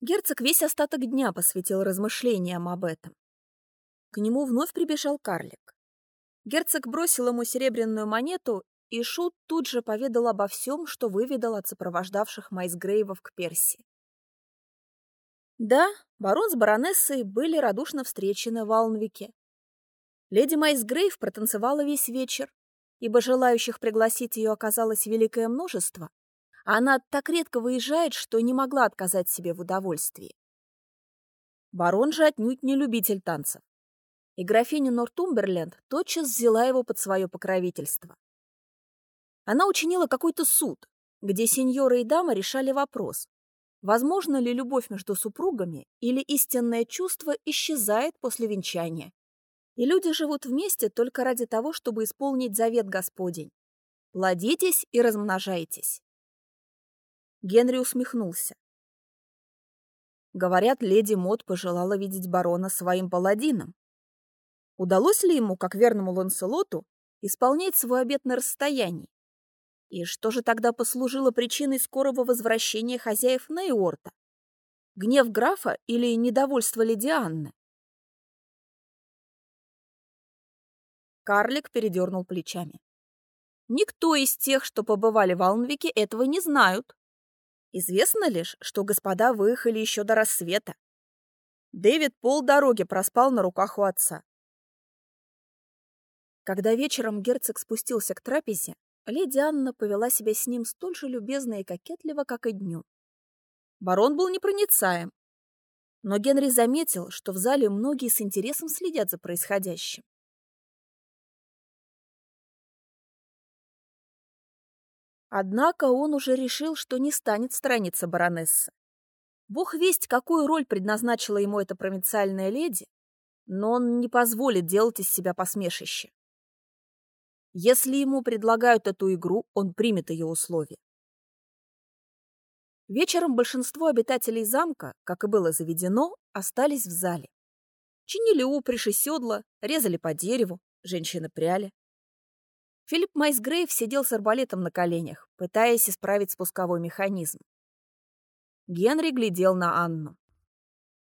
Герцог весь остаток дня посвятил размышлениям об этом. К нему вновь прибежал карлик. Герцог бросил ему серебряную монету, и Шут тут же поведал обо всем, что выведал от сопровождавших Майсгрейвов к Перси. Да, барон с баронессой были радушно встречены в Алнвике. Леди Майсгрейв протанцевала весь вечер, ибо желающих пригласить ее оказалось великое множество, она так редко выезжает, что не могла отказать себе в удовольствии. Барон же отнюдь не любитель танцев. И графиня Нортумберленд тотчас взяла его под свое покровительство. Она учинила какой-то суд, где сеньоры и дамы решали вопрос, возможно ли любовь между супругами или истинное чувство исчезает после венчания, и люди живут вместе только ради того, чтобы исполнить завет Господень. Плодитесь и размножайтесь. Генри усмехнулся. Говорят, леди Мод пожелала видеть барона своим паладином. Удалось ли ему, как верному Ланселоту, исполнять свой обет на расстоянии? И что же тогда послужило причиной скорого возвращения хозяев Нейорта? Гнев графа или недовольство леди Анны? Карлик передернул плечами. Никто из тех, что побывали в Алнвике, этого не знают. Известно лишь, что господа выехали еще до рассвета. Дэвид полдороги проспал на руках у отца. Когда вечером герцог спустился к трапезе, леди Анна повела себя с ним столь же любезно и кокетливо, как и днем. Барон был непроницаем, но Генри заметил, что в зале многие с интересом следят за происходящим. Однако он уже решил, что не станет сторониться баронессы. Бог весть, какую роль предназначила ему эта провинциальная леди, но он не позволит делать из себя посмешище. Если ему предлагают эту игру, он примет ее условия. Вечером большинство обитателей замка, как и было заведено, остались в зале. Чинили упряжь и седла, резали по дереву, женщины пряли. Филипп Майсгрейв сидел с арбалетом на коленях, пытаясь исправить спусковой механизм. Генри глядел на Анну.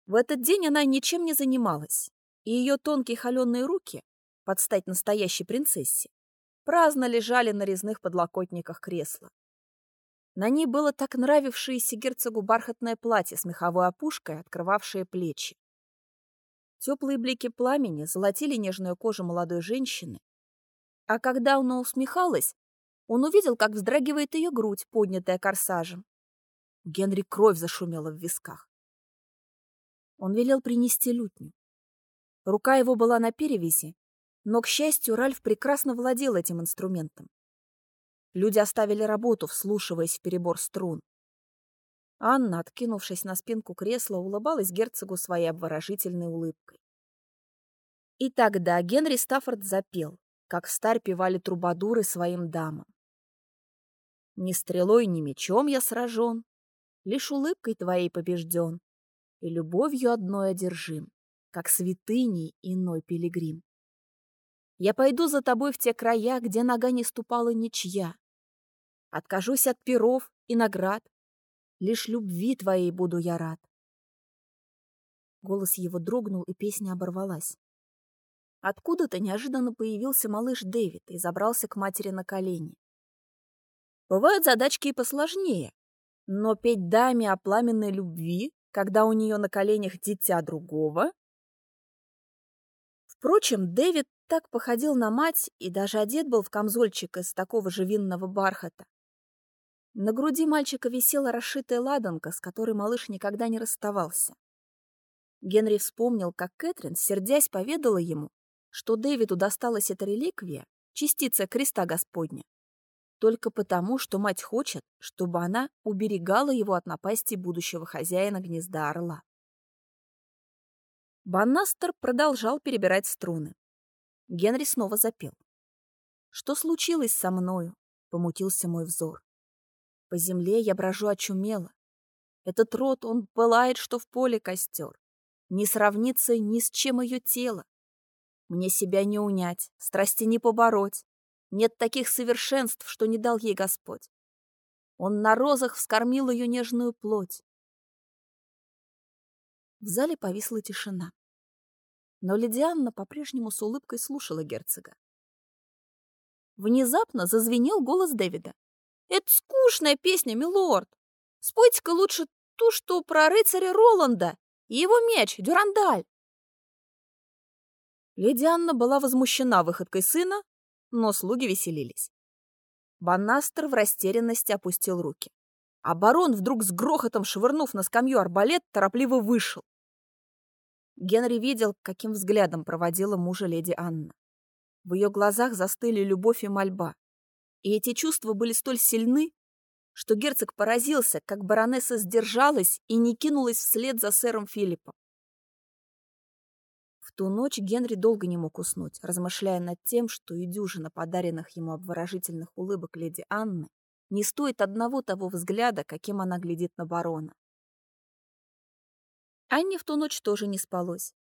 В этот день она ничем не занималась, и ее тонкие холеные руки, под стать настоящей принцессе, праздно лежали на резных подлокотниках кресла. На ней было так нравившееся герцогу бархатное платье с меховой опушкой, открывавшее плечи. Теплые блики пламени золотили нежную кожу молодой женщины, а когда она усмехалась, он увидел, как вздрагивает ее грудь, поднятая корсажем. У Генри кровь зашумела в висках. Он велел принести лютню. Рука его была на перевязи, но, к счастью, Ральф прекрасно владел этим инструментом. Люди оставили работу, вслушиваясь в перебор струн. Анна, откинувшись на спинку кресла, улыбалась герцогу своей обворожительной улыбкой. И тогда Генри Стаффорд запел, как старь певали трубадуры своим дамам. Ни стрелой, ни мечом я сражен, Лишь улыбкой твоей побежден, И любовью одной одержим, Как святыней иной пилигрим. Я пойду за тобой в те края, Где нога не ступала ничья. Откажусь от перов и наград, Лишь любви твоей буду я рад. Голос его дрогнул, и песня оборвалась. Откуда-то неожиданно появился малыш Дэвид и забрался к матери на колени. Бывают задачки и посложнее, но петь даме о пламенной любви, когда у нее на коленях дитя другого... Впрочем, Дэвид так походил на мать и даже одет был в камзольчик из такого же винного бархата. На груди мальчика висела расшитая ладанка, с которой малыш никогда не расставался. Генри вспомнил, как Кэтрин, сердясь, поведала ему, что Дэвиду досталась эта реликвия, частица креста Господня, только потому, что мать хочет, чтобы она уберегала его от напасти будущего хозяина гнезда орла. Баннастер продолжал перебирать струны. Генри снова запел. «Что случилось со мною?» — помутился мой взор. По земле я брожу очумело. Этот рот, он пылает, что в поле костер. Не сравнится ни с чем ее тело. Мне себя не унять, страсти не побороть. Нет таких совершенств, что не дал ей Господь. Он на розах вскормил ее нежную плоть. В зале повисла тишина. Но леди Анна по-прежнему с улыбкой слушала герцога. Внезапно зазвенел голос Дэвида. «Это скучная песня, милорд! Спойте-ка лучше ту, что про рыцаря Роланда и его меч, Дюрандаль!» Леди Анна была возмущена выходкой сына, но слуги веселились. Банастер в растерянности опустил руки. А барон, вдруг с грохотом швырнув на скамью арбалет, торопливо вышел. Генри видел, каким взглядом проводила мужа леди Анна. В ее глазах застыли любовь и мольба. И эти чувства были столь сильны, что герцог поразился, как баронесса сдержалась и не кинулась вслед за сэром Филиппом. В ту ночь Генри долго не мог уснуть, размышляя над тем, что и дюжина подаренных ему обворожительных улыбок леди Анны не стоит одного того взгляда, каким она глядит на барона. Анне в ту ночь тоже не спалось.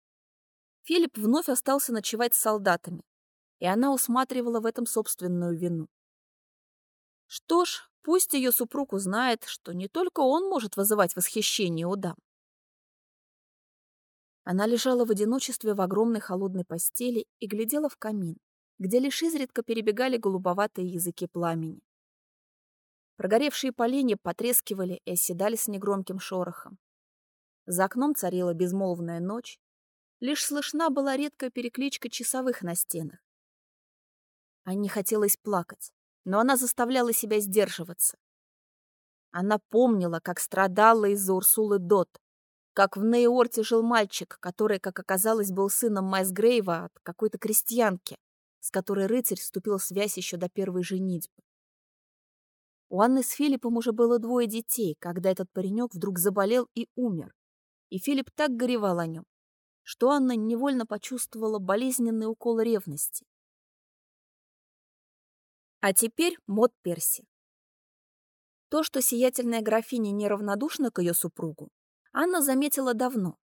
Филипп вновь остался ночевать с солдатами, и она усматривала в этом собственную вину. Что ж, пусть ее супруг узнает, что не только он может вызывать восхищение у дам. Она лежала в одиночестве в огромной холодной постели и глядела в камин, где лишь изредка перебегали голубоватые языки пламени. Прогоревшие поленья потрескивали и оседали с негромким шорохом. За окном царила безмолвная ночь, лишь слышна была редкая перекличка часовых на стенах. Анне хотелось плакать, но она заставляла себя сдерживаться. Она помнила, как страдала из-за Урсулы Дот, как в Нейорте жил мальчик, который, как оказалось, был сыном Майсгрейва от какой-то крестьянки, с которой рыцарь вступил в связь еще до первой женитьбы. У Анны с Филиппом уже было двое детей, когда этот паренек вдруг заболел и умер и Филипп так горевал о нем, что Анна невольно почувствовала болезненный укол ревности. А теперь мод Перси. То, что сиятельная графиня неравнодушна к ее супругу, Анна заметила давно.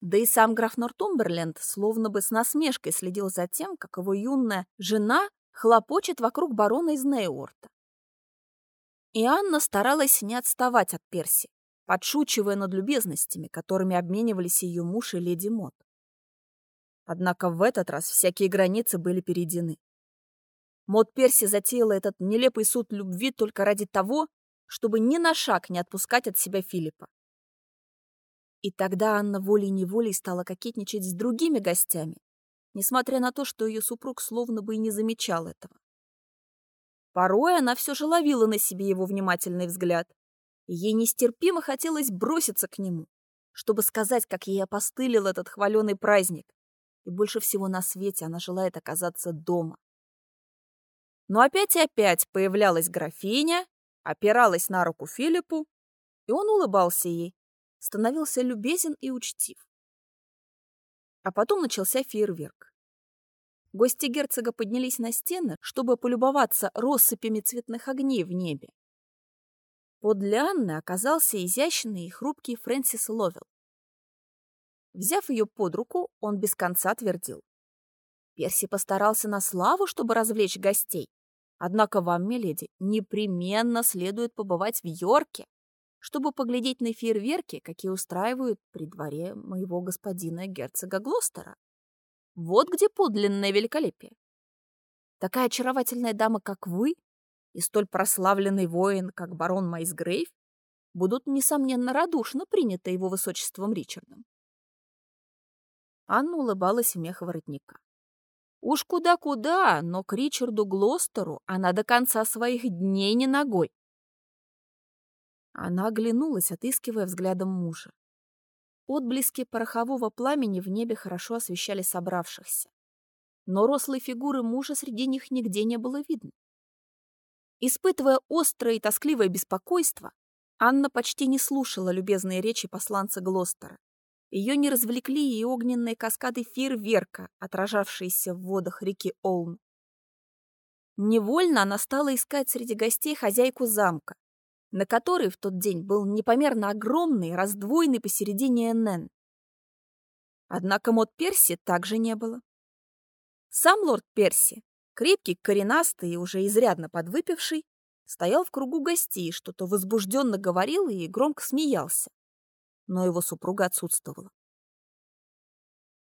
Да и сам граф Нортумберленд словно бы с насмешкой следил за тем, как его юная жена хлопочет вокруг барона из Нейорта. И Анна старалась не отставать от Перси, подшучивая над любезностями, которыми обменивались ее муж и леди Мот. Однако в этот раз всякие границы были перейдены. Мот Перси затеяла этот нелепый суд любви только ради того, чтобы ни на шаг не отпускать от себя Филиппа. И тогда Анна волей-неволей стала кокетничать с другими гостями, несмотря на то, что ее супруг словно бы и не замечал этого. Порой она все же ловила на себе его внимательный взгляд, Ей нестерпимо хотелось броситься к нему, чтобы сказать, как ей опостылил этот хваленый праздник. И больше всего на свете она желает оказаться дома. Но опять и опять появлялась графиня, опиралась на руку Филиппу, и он улыбался ей, становился любезен и учтив. А потом начался фейерверк. Гости герцога поднялись на стены, чтобы полюбоваться россыпями цветных огней в небе. Подле Анны оказался изящный и хрупкий Фрэнсис Ловел. Взяв ее под руку, он без конца твердил. Перси постарался на славу, чтобы развлечь гостей. Однако вам, миледи, непременно следует побывать в Йорке, чтобы поглядеть на фейерверки, какие устраивают при дворе моего господина герцога Глостера. Вот где подлинное великолепие. Такая очаровательная дама, как вы, и столь прославленный воин, как барон Майсгрейв, будут, несомненно, радушно приняты его высочеством Ричардом. Анна улыбалась в мех воротника. Уж куда-куда, но к Ричарду Глостеру она до конца своих дней не ногой. Она оглянулась, отыскивая взглядом мужа. Отблески порохового пламени в небе хорошо освещали собравшихся. Но рослой фигуры мужа среди них нигде не было видно. Испытывая острое и тоскливое беспокойство, Анна почти не слушала любезные речи посланца Глостера. Ее не развлекли и огненные каскады фейерверка, отражавшиеся в водах реки Олн. Невольно она стала искать среди гостей хозяйку замка, на которой в тот день был непомерно огромный, раздвоенный посередине Энн. Однако мод Перси также не было. Сам лорд Перси Крепкий, коренастый и уже изрядно подвыпивший, стоял в кругу гостей, что-то возбужденно говорил и громко смеялся. Но его супруга отсутствовала.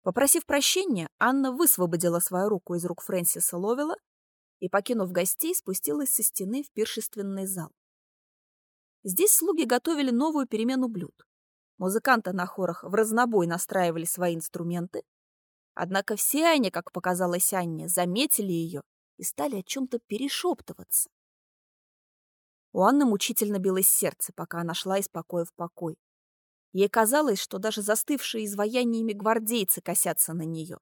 Попросив прощения, Анна высвободила свою руку из рук Фрэнсиса Ловела и, покинув гостей, спустилась со стены в пиршественный зал. Здесь слуги готовили новую перемену блюд. Музыканты на хорах в разнобой настраивали свои инструменты, однако все они, как показалось Анне, заметили ее и стали о чем-то перешептываться. У Анны мучительно билось сердце, пока она шла из покоя в покой. Ей казалось, что даже застывшие изваяниями гвардейцы косятся на нее.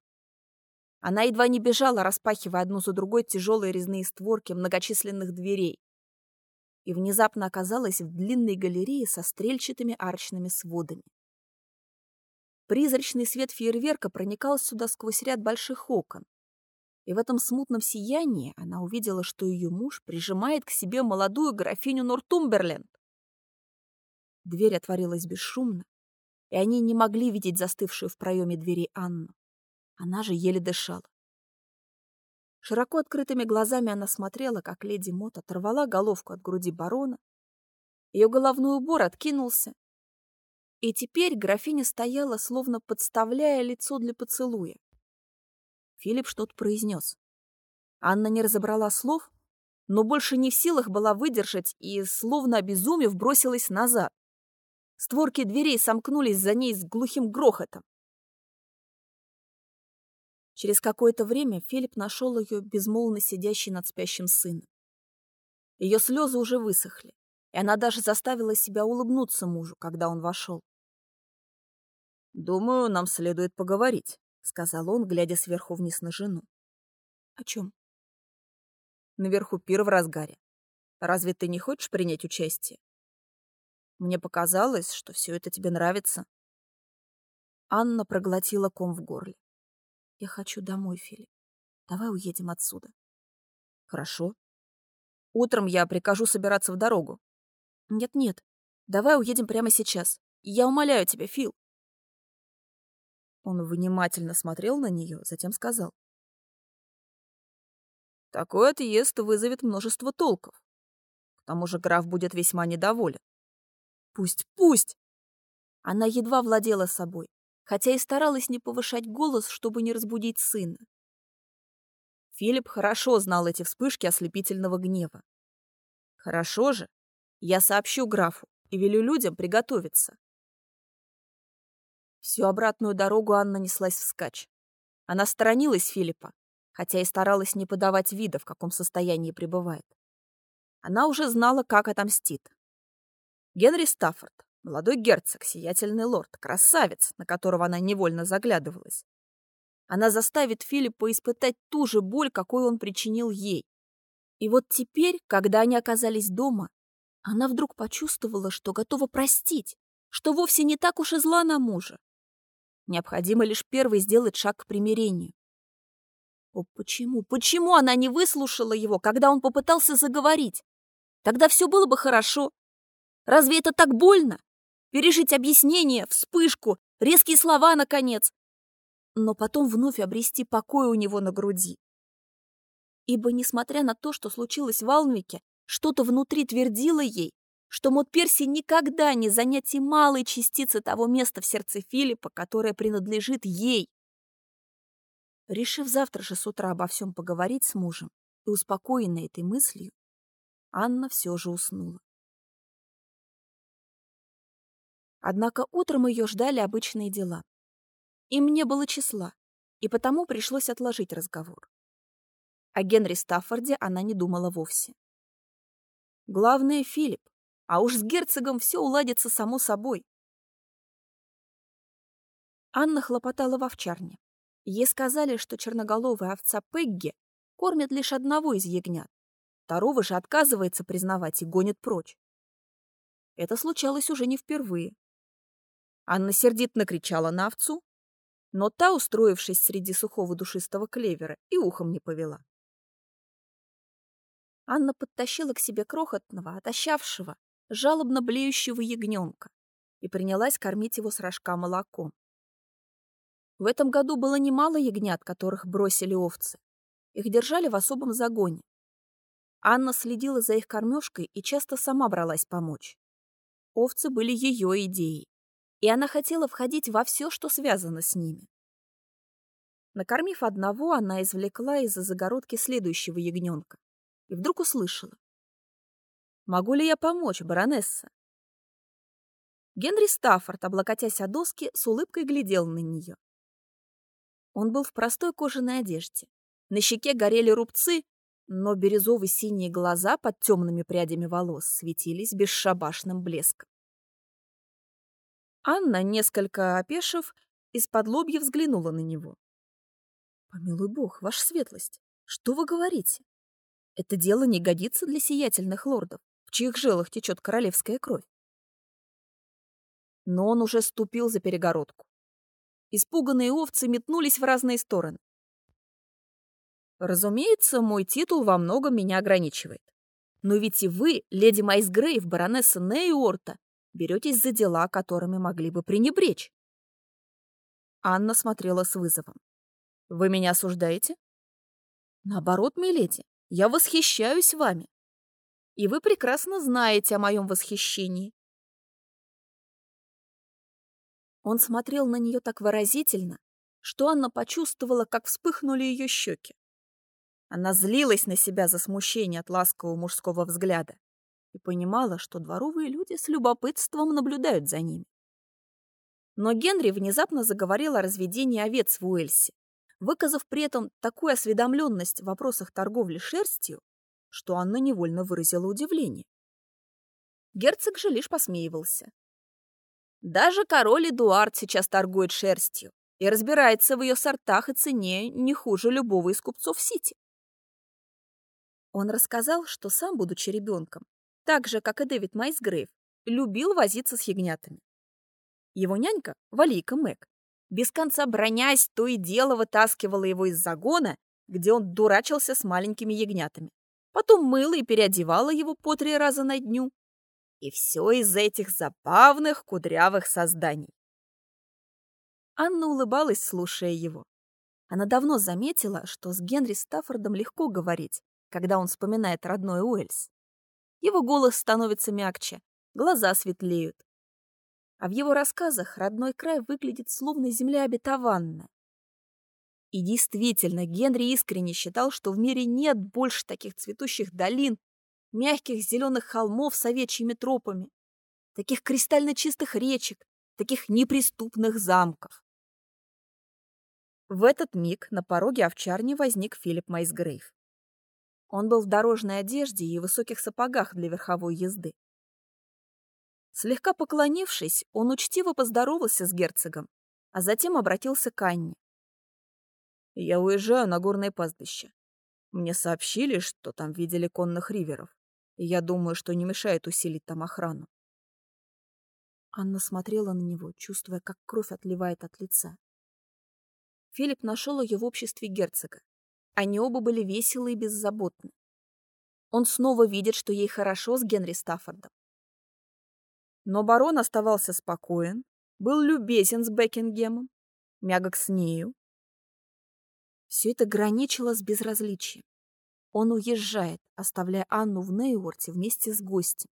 Она едва не бежала, распахивая одну за другой тяжелые резные створки многочисленных дверей. И внезапно оказалась в длинной галерее со стрельчатыми арочными сводами. Призрачный свет фейерверка проникал сюда сквозь ряд больших окон, и в этом смутном сиянии она увидела, что ее муж прижимает к себе молодую графиню Нортумберленд. Дверь отворилась бесшумно, и они не могли видеть застывшую в проеме двери Анну. Она же еле дышала. Широко открытыми глазами она смотрела, как леди Мот оторвала головку от груди барона, ее головной убор откинулся, и теперь графиня стояла, словно подставляя лицо для поцелуя. Филипп что-то произнес. Анна не разобрала слов, но больше не в силах была выдержать и, словно обезумев, бросилась назад. Створки дверей сомкнулись за ней с глухим грохотом. Через какое-то время Филипп нашел ее безмолвно сидящей над спящим сыном. Ее слезы уже высохли, и она даже заставила себя улыбнуться мужу, когда он вошел. «Думаю, нам следует поговорить», — сказал он, глядя сверху вниз на жену. «О чем?» «Наверху пир в разгаре. Разве ты не хочешь принять участие? Мне показалось, что все это тебе нравится». Анна проглотила ком в горле. «Я хочу домой, Филипп. Давай уедем отсюда». «Хорошо. Утром я прикажу собираться в дорогу». «Нет-нет, давай уедем прямо сейчас. Я умоляю тебя, Фил». Он внимательно смотрел на нее, затем сказал. Такой отъезд вызовет множество толков. К тому же граф будет весьма недоволен. Пусть, пусть! Она едва владела собой, хотя и старалась не повышать голос, чтобы не разбудить сына. Филипп хорошо знал эти вспышки ослепительного гнева. Хорошо же, я сообщу графу и велю людям приготовиться. Всю обратную дорогу Анна неслась вскачь. Она сторонилась Филиппа, хотя и старалась не подавать вида, в каком состоянии пребывает. Она уже знала, как отомстит. Генри Стаффорд, молодой герцог, сиятельный лорд, красавец, на которого она невольно заглядывалась. Она заставит Филиппа испытать ту же боль, какой он причинил ей. И вот теперь, когда они оказались дома, она вдруг почувствовала, что готова простить, что вовсе не так уж и зла на мужа. Необходимо лишь первый сделать шаг к примирению. О, почему, почему она не выслушала его, когда он попытался заговорить? Тогда все было бы хорошо. Разве это так больно? Пережить объяснение, вспышку, резкие слова, наконец. Но потом вновь обрести покой у него на груди. Ибо, несмотря на то, что случилось в Алнвике, что-то внутри твердило ей, что Мот-Перси никогда не занять и малой частицы того места в сердце Филиппа, которое принадлежит ей. Решив завтра же с утра обо всем поговорить с мужем и успокоенной этой мыслью, Анна все же уснула. Однако утром ее ждали обычные дела. Им не было числа, и потому пришлось отложить разговор. О Генри Стаффорде она не думала вовсе. Главное — Филипп, а уж с герцогом все уладится само собой. Анна хлопотала в овчарне. Ей сказали, что черноголовая овца Пегги кормит лишь одного из ягнят. Второго же отказывается признавать и гонит прочь. Это случалось уже не впервые. Анна сердито накричала на овцу, но та, устроившись среди сухого душистого клевера, и ухом не повела. Анна подтащила к себе крохотного, отощавшего, жалобно блеющего ягненка и принялась кормить его с рожка молоком. В этом году было немало ягнят, которых бросили овцы. Их держали в особом загоне. Анна следила за их кормежкой и часто сама бралась помочь. Овцы были ее идеей, и она хотела входить во все, что связано с ними. Накормив одного, она извлекла из-за загородки следующего ягненка и вдруг услышала. «Могу ли я помочь, баронесса?» Генри Стаффорд, облокотясь о доски, с улыбкой глядел на нее. Он был в простой кожаной одежде. На щеке горели рубцы, но бирюзово-синие глаза под темными прядями волос светились бесшабашным блеском. Анна, несколько опешив, из-под лобья взглянула на него. «Помилуй бог, ваша светлость, что вы говорите? Это дело не годится для сиятельных лордов, в чьих жилах течет королевская кровь. Но он уже ступил за перегородку. Испуганные овцы метнулись в разные стороны. Разумеется, мой титул во многом меня ограничивает. Но ведь и вы, леди Майсгрейв, баронесса Нейорта, беретесь за дела, которыми могли бы пренебречь. Анна смотрела с вызовом. Вы меня осуждаете? Наоборот, миледи, я восхищаюсь вами. И вы прекрасно знаете о моем восхищении. Он смотрел на нее так выразительно, что Анна почувствовала, как вспыхнули ее щеки. Она злилась на себя за смущение от ласкового мужского взгляда и понимала, что дворовые люди с любопытством наблюдают за ними. Но Генри внезапно заговорил о разведении овец в Уэльсе, выказав при этом такую осведомленность в вопросах торговли шерстью, что Анна невольно выразила удивление. Герцог же лишь посмеивался. Даже король Эдуард сейчас торгует шерстью и разбирается в ее сортах и цене не хуже любого из купцов Сити. Он рассказал, что сам, будучи ребенком, так же, как и Дэвид Майсгрейв, любил возиться с ягнятами. Его нянька, Валийка Мэг, без конца бронясь, то и дело вытаскивала его из загона, где он дурачился с маленькими ягнятами. Потом мыла и переодевала его по три раза на дню. И все из этих забавных кудрявых созданий. Анна улыбалась, слушая его. Она давно заметила, что с Генри Стаффордом легко говорить, когда он вспоминает родной Уэльс. Его голос становится мягче, глаза светлеют. А в его рассказах родной край выглядит словно земля обетованная. И действительно, Генри искренне считал, что в мире нет больше таких цветущих долин, мягких зеленых холмов с овечьими тропами, таких кристально чистых речек, таких неприступных замков. В этот миг на пороге овчарни возник Филипп Майсгрейв. Он был в дорожной одежде и высоких сапогах для верховой езды. Слегка поклонившись, он учтиво поздоровался с герцогом, а затем обратился к Анне. «Я уезжаю на горное пастбище. Мне сообщили, что там видели конных риверов, и я думаю, что не мешает усилить там охрану». Анна смотрела на него, чувствуя, как кровь отливает от лица. Филипп нашел ее в обществе герцога. Они оба были веселы и беззаботны. Он снова видит, что ей хорошо с Генри Стаффордом. Но барон оставался спокоен, был любезен с Бекингемом, мягок с нею. Все это граничило с безразличием. Он уезжает, оставляя Анну в Нейворте вместе с гостем.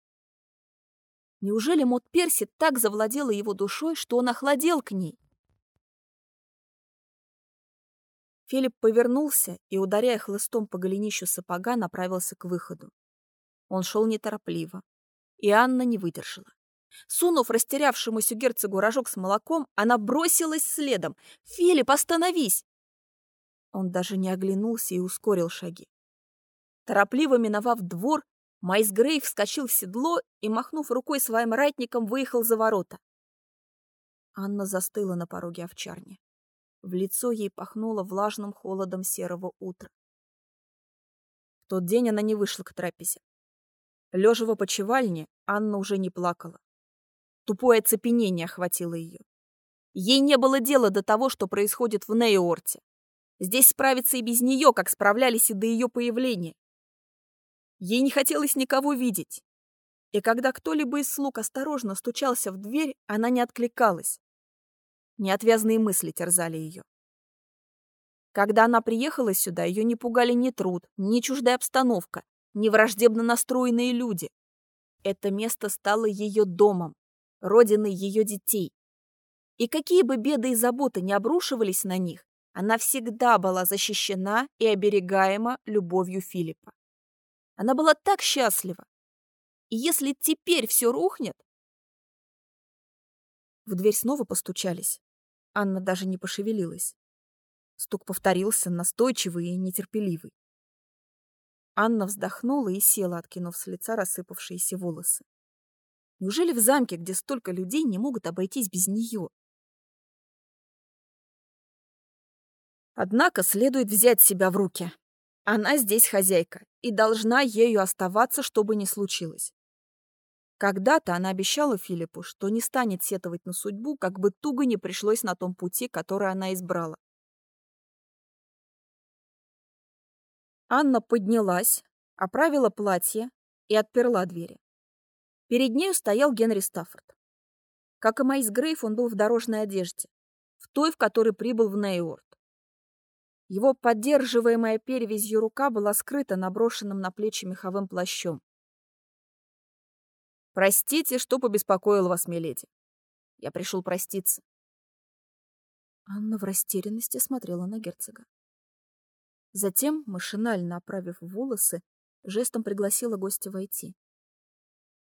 Неужели Мот Перси так завладела его душой, что он охладел к ней? Филипп повернулся и, ударяя хлыстом по голенищу сапога, направился к выходу. Он шел неторопливо, и Анна не выдержала. Сунув растерявшемуся герцогу рожок с молоком, она бросилась следом. «Филипп, остановись!» Он даже не оглянулся и ускорил шаги. Торопливо миновав двор, Майс Грей вскочил в седло и, махнув рукой своим ратником, выехал за ворота. Анна застыла на пороге овчарни. В лицо ей пахнуло влажным холодом серого утра. В тот день она не вышла к трапезе. Лежа в опочивальне, Анна уже не плакала. Тупое оцепенение охватило ее. Ей не было дела до того, что происходит в Нейорте. Здесь справиться и без нее, как справлялись и до ее появления. Ей не хотелось никого видеть. И когда кто-либо из слуг осторожно стучался в дверь, она не откликалась. Неотвязные мысли терзали ее. Когда она приехала сюда, ее не пугали ни труд, ни чуждая обстановка, ни враждебно настроенные люди. Это место стало ее домом, родиной ее детей. И какие бы беды и заботы не обрушивались на них, Она всегда была защищена и оберегаема любовью Филиппа. Она была так счастлива. И если теперь все рухнет... В дверь снова постучались. Анна даже не пошевелилась. Стук повторился, настойчивый и нетерпеливый. Анна вздохнула и села, откинув с лица рассыпавшиеся волосы. Неужели в замке, где столько людей, не могут обойтись без нее? Однако следует взять себя в руки. Она здесь хозяйка и должна ею оставаться, что бы ни случилось. Когда-то она обещала Филиппу, что не станет сетовать на судьбу, как бы туго не пришлось на том пути, который она избрала. Анна поднялась, оправила платье и отперла двери. Перед нею стоял Генри Стаффорд. Как и Майс Грейв, он был в дорожной одежде, в той, в которой прибыл в Нейорд. Его поддерживаемая перевязью рука была скрыта наброшенным на плечи меховым плащом. «Простите, что побеспокоил вас, миледи. Я пришел проститься». Анна в растерянности смотрела на герцога. Затем, машинально оправив волосы, жестом пригласила гостя войти.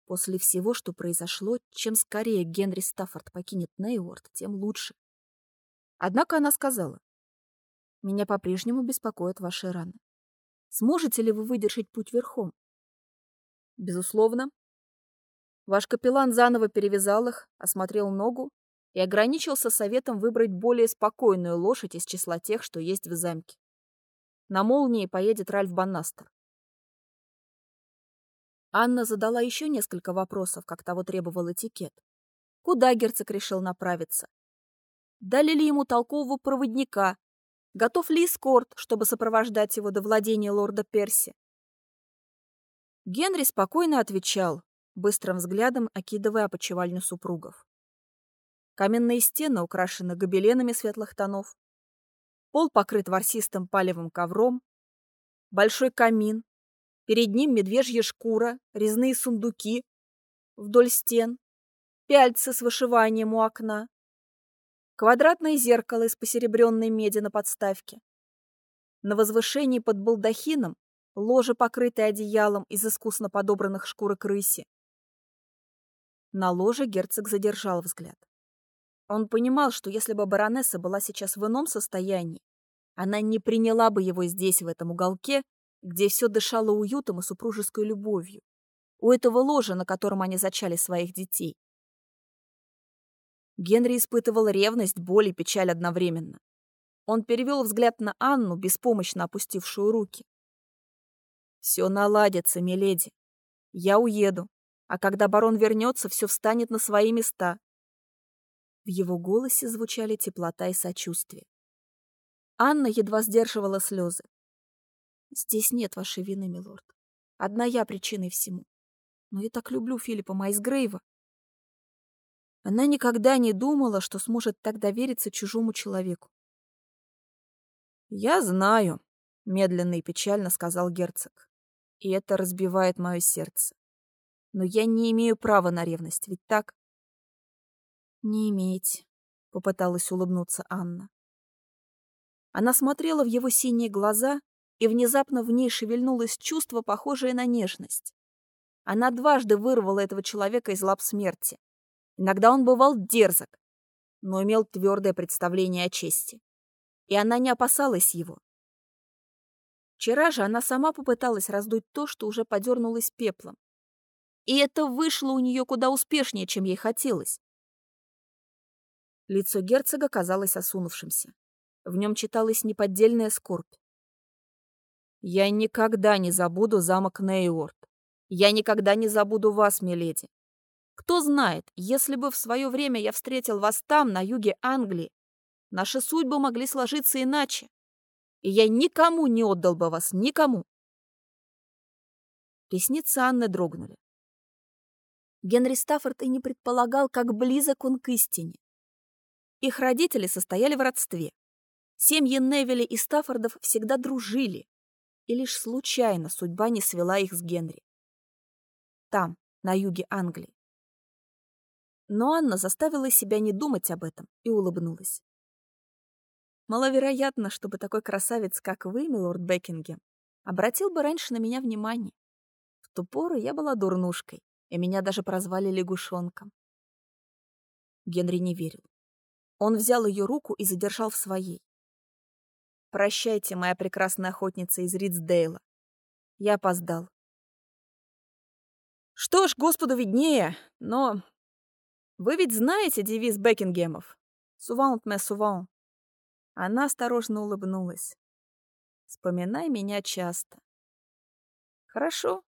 После всего, что произошло, чем скорее Генри Стаффорд покинет Нейворд, тем лучше. Однако она сказала, меня по-прежнему беспокоят ваши раны. Сможете ли вы выдержать путь верхом? Безусловно. Ваш капеллан заново перевязал их, осмотрел ногу и ограничился советом выбрать более спокойную лошадь из числа тех, что есть в замке. На молнии поедет Ральф Баннастер. Анна задала еще несколько вопросов, как того требовал этикет. Куда герцог решил направиться? Дали ли ему толкового проводника, Готов ли эскорт, чтобы сопровождать его до владения лорда Перси? Генри спокойно отвечал, быстрым взглядом окидывая опочивальню супругов. Каменные стены украшены гобеленами светлых тонов. Пол покрыт ворсистым палевым ковром. Большой камин. Перед ним медвежья шкура, резные сундуки вдоль стен, пяльцы с вышиванием у окна квадратное зеркало из посеребренной меди на подставке. На возвышении под балдахином ложе, покрытое одеялом из искусно подобранных шкурок рыси. На ложе герцог задержал взгляд. Он понимал, что если бы баронесса была сейчас в ином состоянии, она не приняла бы его здесь, в этом уголке, где все дышало уютом и супружеской любовью, у этого ложа, на котором они зачали своих детей. Генри испытывал ревность, боль и печаль одновременно. Он перевел взгляд на Анну, беспомощно опустившую руки. «Все наладится, миледи. Я уеду, а когда барон вернется, все встанет на свои места». В его голосе звучали теплота и сочувствие. Анна едва сдерживала слезы. «Здесь нет вашей вины, милорд. Одна я причиной всему. Но я так люблю Филиппа Майсгрейва. Она никогда не думала, что сможет так довериться чужому человеку. «Я знаю», — медленно и печально сказал герцог. «И это разбивает мое сердце. Но я не имею права на ревность, ведь так?» «Не иметь», — попыталась улыбнуться Анна. Она смотрела в его синие глаза, и внезапно в ней шевельнулось чувство, похожее на нежность. Она дважды вырвала этого человека из лап смерти. Иногда он бывал дерзок, но имел твердое представление о чести. И она не опасалась его. Вчера же она сама попыталась раздуть то, что уже подернулось пеплом. И это вышло у нее куда успешнее, чем ей хотелось. Лицо герцога казалось осунувшимся. В нем читалась неподдельная скорбь. «Я никогда не забуду замок Нейорд. Я никогда не забуду вас, миледи. Кто знает, если бы в свое время я встретил вас там, на юге Англии, наши судьбы могли сложиться иначе, и я никому не отдал бы вас, никому. Ресницы Анны дрогнули. Генри Стаффорд и не предполагал, как близок он к истине. Их родители состояли в родстве. Семьи Невилли и Стаффордов всегда дружили, и лишь случайно судьба не свела их с Генри. Там, на юге Англии. Но Анна заставила себя не думать об этом и улыбнулась. Маловероятно, чтобы такой красавец, как вы, милорд Бекингем, обратил бы раньше на меня внимание. В ту пору я была дурнушкой, и меня даже прозвали лягушонком. Генри не верил. Он взял ее руку и задержал в своей. «Прощайте, моя прекрасная охотница из Ридсдейла. Я опоздал. Что ж, Господу виднее, но... Вы ведь знаете девиз Бекингемов? «Сувант ме суван». Она осторожно улыбнулась. «Вспоминай меня часто». «Хорошо,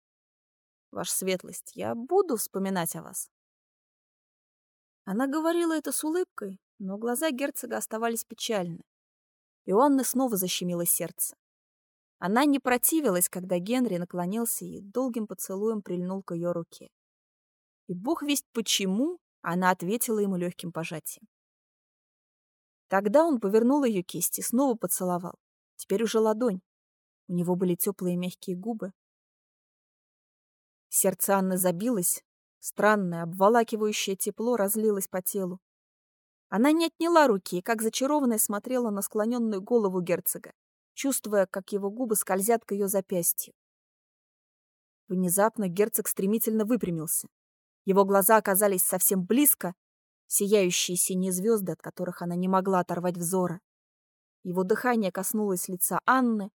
ваша светлость, я буду вспоминать о вас». Она говорила это с улыбкой, но глаза герцога оставались печальны. И Анны снова защемило сердце. Она не противилась, когда Генри наклонился и долгим поцелуем прильнул к ее руке. И бог весть почему, она ответила ему легким пожатием. Тогда он повернул ее кисть и снова поцеловал. Теперь уже ладонь. У него были теплые мягкие губы. Сердце Анны забилось. Странное, обволакивающее тепло разлилось по телу. Она не отняла руки и, как зачарованная, смотрела на склоненную голову герцога чувствуя, как его губы скользят к ее запястью. Внезапно герцог стремительно выпрямился. Его глаза оказались совсем близко, сияющие синие звезды, от которых она не могла оторвать взора. Его дыхание коснулось лица Анны,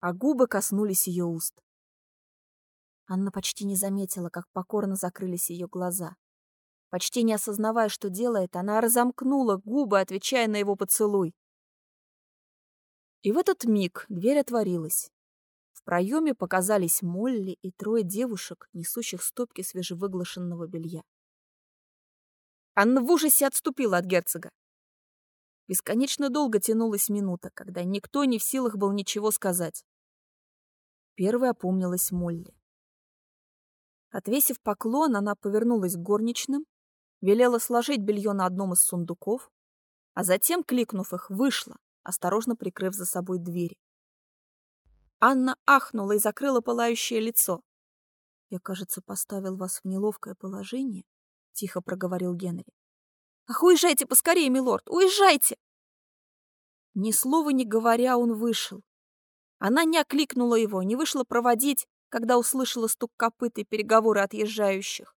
а губы коснулись ее уст. Анна почти не заметила, как покорно закрылись ее глаза. Почти не осознавая, что делает, она разомкнула губы, отвечая на его поцелуй. И в этот миг дверь отворилась. В проеме показались Молли и трое девушек, несущих стопки свежевыглашенного белья. Анна в ужасе отступила от герцога. Бесконечно долго тянулась минута, когда никто не в силах был ничего сказать. Первой опомнилась Молли. Отвесив поклон, она повернулась к горничным, велела сложить белье на одном из сундуков, а затем, кликнув их, вышла, осторожно прикрыв за собой дверь. Анна ахнула и закрыла пылающее лицо. «Я, кажется, поставил вас в неловкое положение», — тихо проговорил Генри. «Ах, уезжайте поскорее, милорд, уезжайте!» Ни слова не говоря, он вышел. Она не окликнула его, не вышла проводить, когда услышала стук копыт и переговоры отъезжающих.